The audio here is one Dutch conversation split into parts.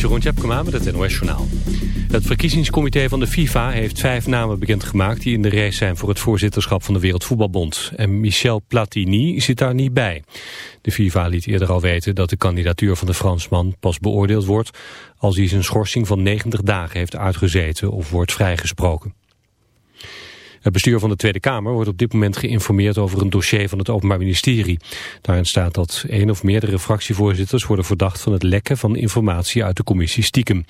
Jeroen Tjepkema met het NOS Journaal. Het verkiezingscomité van de FIFA heeft vijf namen bekendgemaakt... die in de race zijn voor het voorzitterschap van de Wereldvoetbalbond. En Michel Platini zit daar niet bij. De FIFA liet eerder al weten dat de kandidatuur van de Fransman pas beoordeeld wordt... als hij zijn schorsing van 90 dagen heeft uitgezeten of wordt vrijgesproken. Het bestuur van de Tweede Kamer wordt op dit moment geïnformeerd over een dossier van het Openbaar Ministerie. Daarin staat dat één of meerdere fractievoorzitters worden verdacht van het lekken van informatie uit de commissie Stiekem.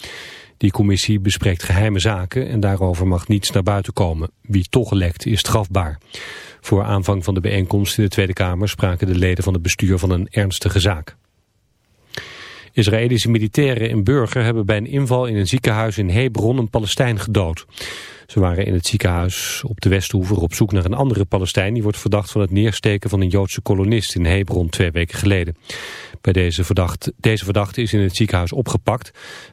Die commissie bespreekt geheime zaken en daarover mag niets naar buiten komen. Wie toch lekt is strafbaar. Voor aanvang van de bijeenkomst in de Tweede Kamer spraken de leden van het bestuur van een ernstige zaak. Israëlische militairen en burger hebben bij een inval in een ziekenhuis in Hebron een Palestijn gedood. Ze waren in het ziekenhuis op de Westhoever op zoek naar een andere Palestijn... die wordt verdacht van het neersteken van een Joodse kolonist in Hebron twee weken geleden. Bij deze, verdachte, deze verdachte is in het ziekenhuis opgepakt.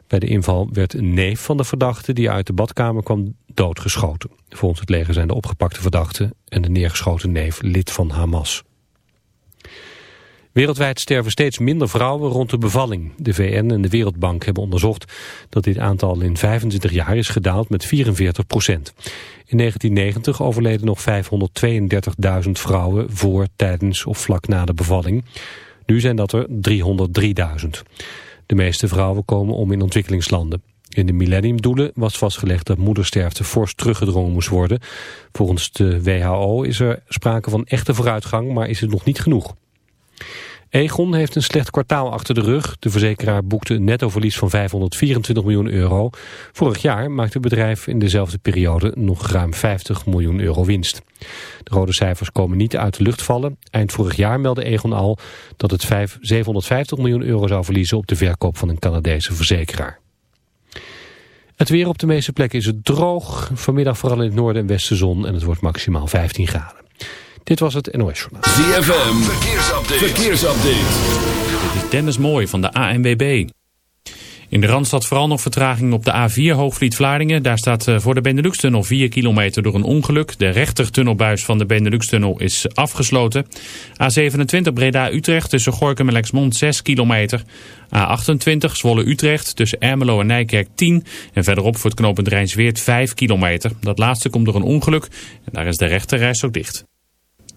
Bij de inval werd een neef van de verdachte die uit de badkamer kwam doodgeschoten. Volgens het leger zijn de opgepakte verdachte en de neergeschoten neef lid van Hamas. Wereldwijd sterven steeds minder vrouwen rond de bevalling. De VN en de Wereldbank hebben onderzocht dat dit aantal in 25 jaar is gedaald met 44 procent. In 1990 overleden nog 532.000 vrouwen voor, tijdens of vlak na de bevalling. Nu zijn dat er 303.000. De meeste vrouwen komen om in ontwikkelingslanden. In de millenniumdoelen was vastgelegd dat moedersterfte fors teruggedrongen moest worden. Volgens de WHO is er sprake van echte vooruitgang, maar is het nog niet genoeg. Egon heeft een slecht kwartaal achter de rug. De verzekeraar boekte een nettoverlies van 524 miljoen euro. Vorig jaar maakte het bedrijf in dezelfde periode nog ruim 50 miljoen euro winst. De rode cijfers komen niet uit de lucht vallen. Eind vorig jaar meldde Egon al dat het 750 miljoen euro zou verliezen op de verkoop van een Canadese verzekeraar. Het weer op de meeste plekken is het droog. Vanmiddag vooral in het noorden en westen zon en het wordt maximaal 15 graden. Dit was het NOS Journaal. ZFM, verkeersupdate. verkeersupdate. Dit is Dennis Mooi van de ANWB. In de Randstad vooral nog vertraging op de A4 Hoogvliet-Vlaardingen. Daar staat eh, voor de Benelux-tunnel 4 kilometer door een ongeluk. De rechtertunnelbuis van de Benelux-tunnel is afgesloten. A27 Breda-Utrecht tussen Gorkum en Lexmond 6 kilometer. A28 Zwolle-Utrecht tussen Ermelo en Nijkerk 10. En verderop voor het knooppunt Rijnsweert 5 kilometer. Dat laatste komt door een ongeluk. En daar is de rechterreis ook dicht.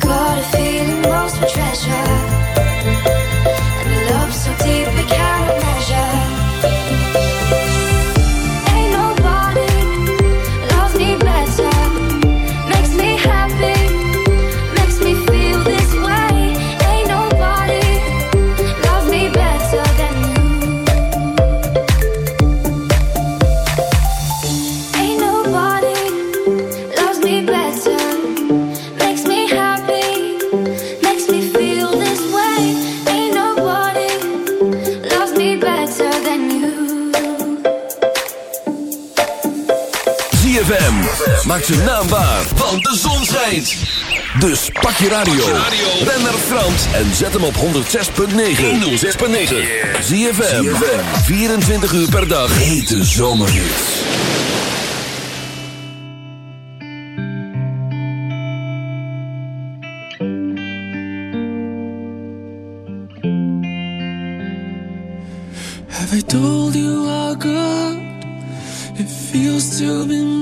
Got a feeling lost and Maak ze naambaar, want de zon schijnt. Dus pak je radio. Ben naar Frans en zet hem op 106.9. 106.9. Zie je 24 uur per dag. Hete zomerhits. Have I told you how good it feels to be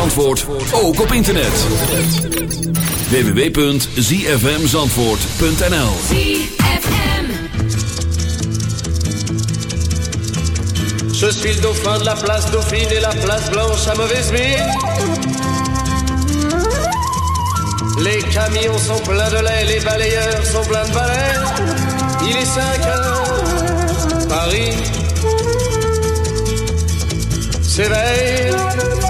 Zandvoort, ook op internet. www.zfmzandvoort.nl ZFM. Je suis le dauphin de la place Dauphine et la place Blanche à mauvaise mine. Les camions sont pleins de lait, les balayeurs sont pleins de balais. Il est 5 heures, Paris s'éveille.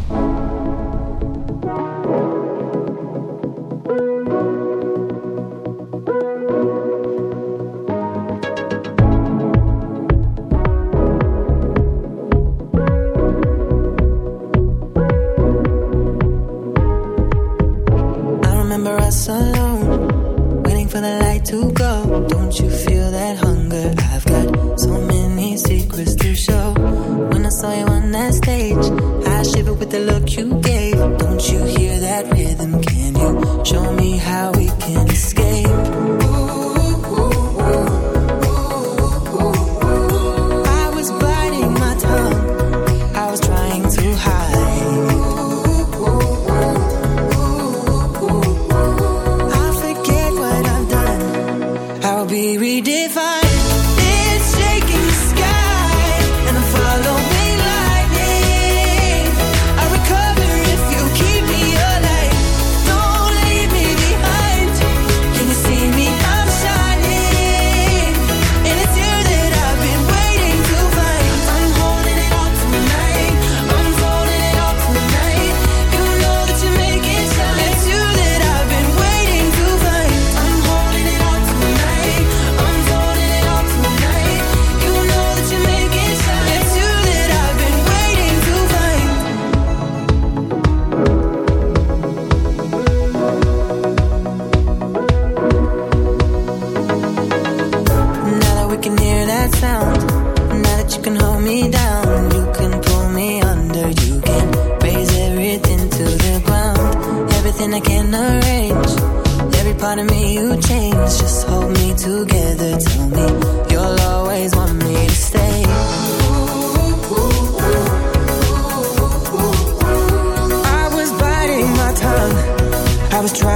I was trying.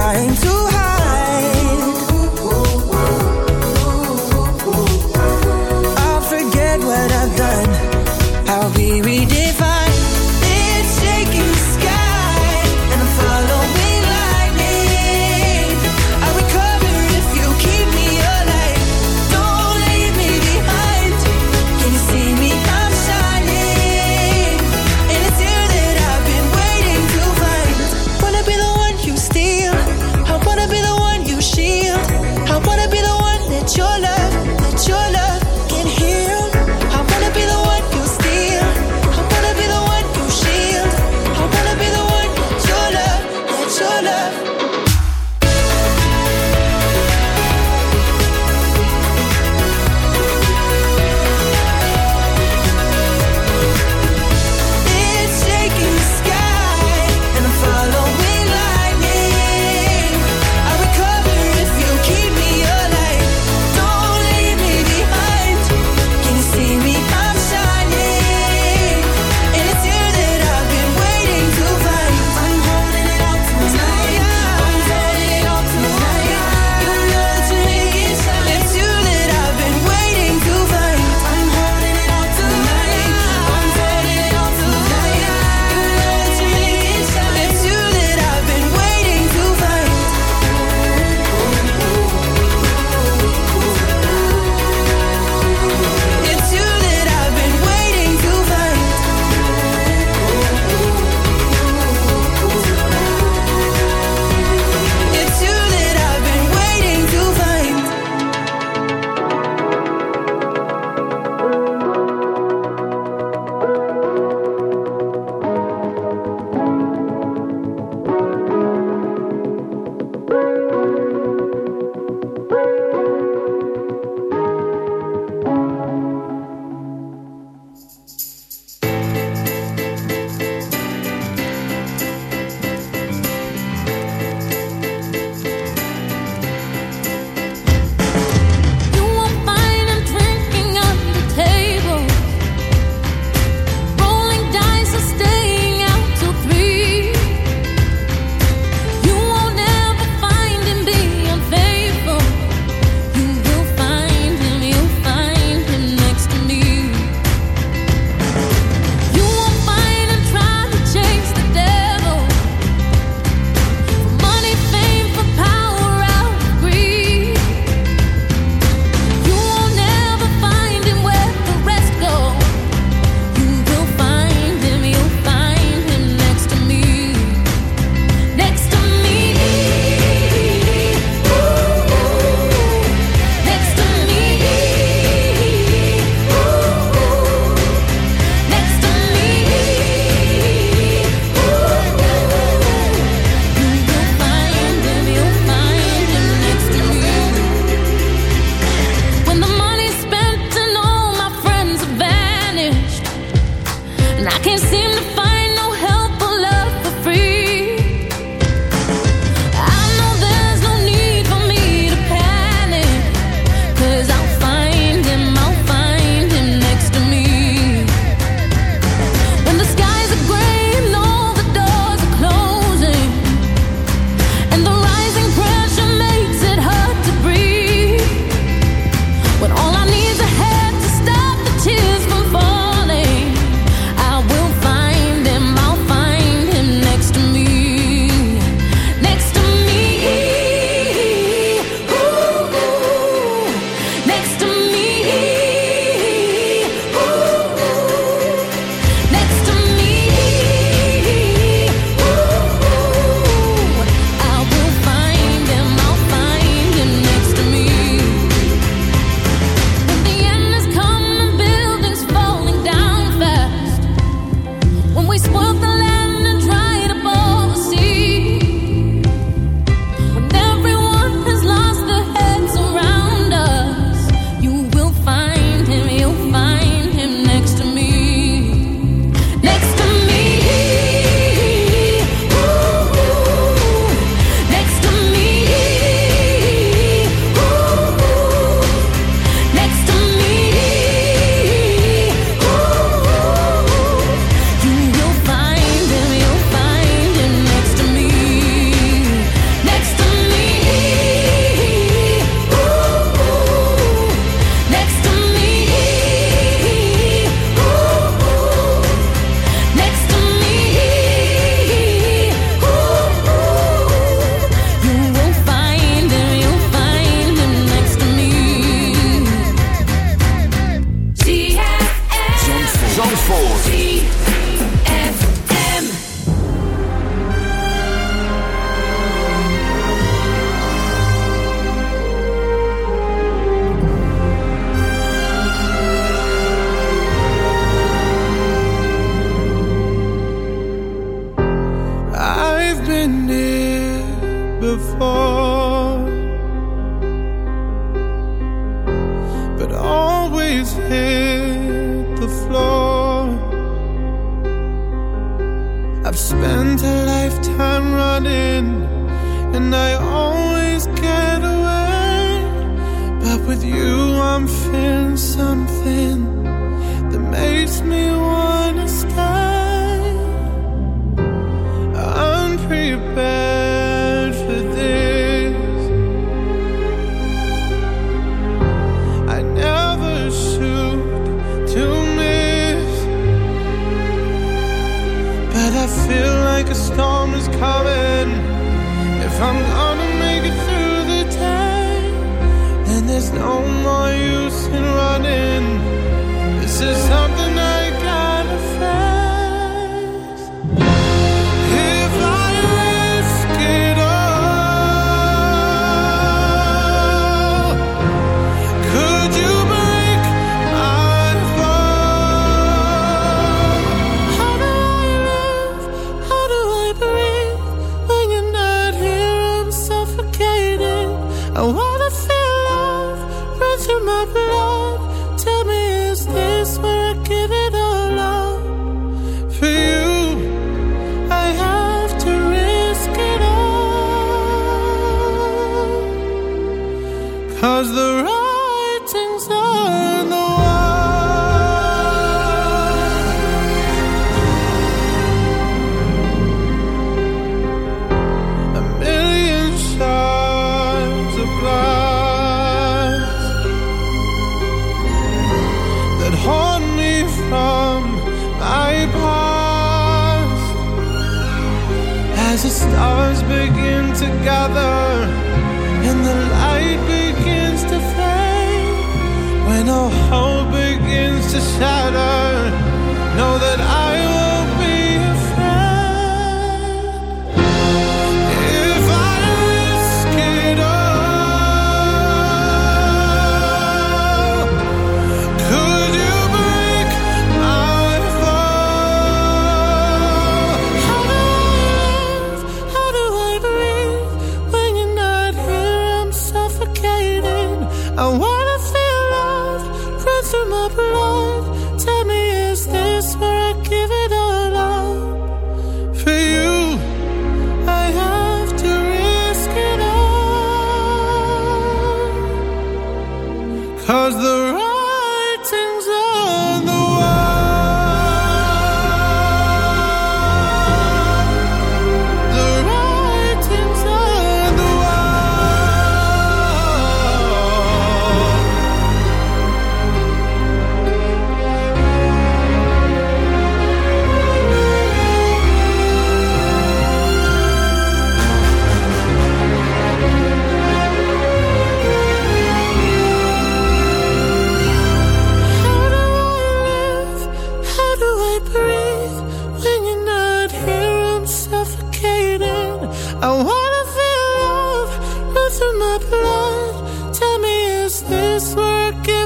into my blood. Tell me, is this working?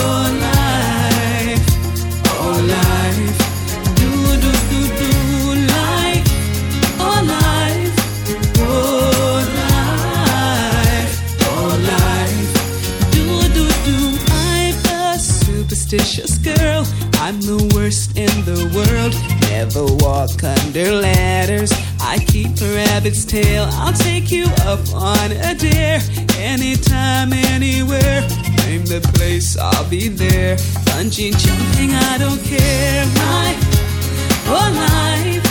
I'm the worst in the world. Never walk under ladders. I keep a rabbit's tail. I'll take you up on a dare. Anytime, anywhere. Name the place, I'll be there. Bungee jumping, I don't care. My whole life,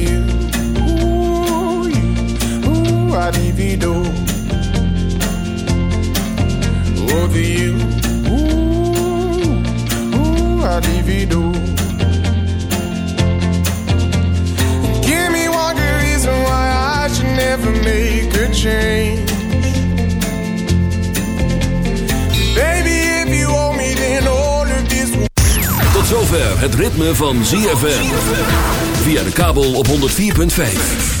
you, ooh, I'd divido. Over you, ooh, ooh. Give me one good reason why I should never make a change. Baby, if you owe me, then all of this Tot zover het ritme van ZFM. Via de kabel op 104.5.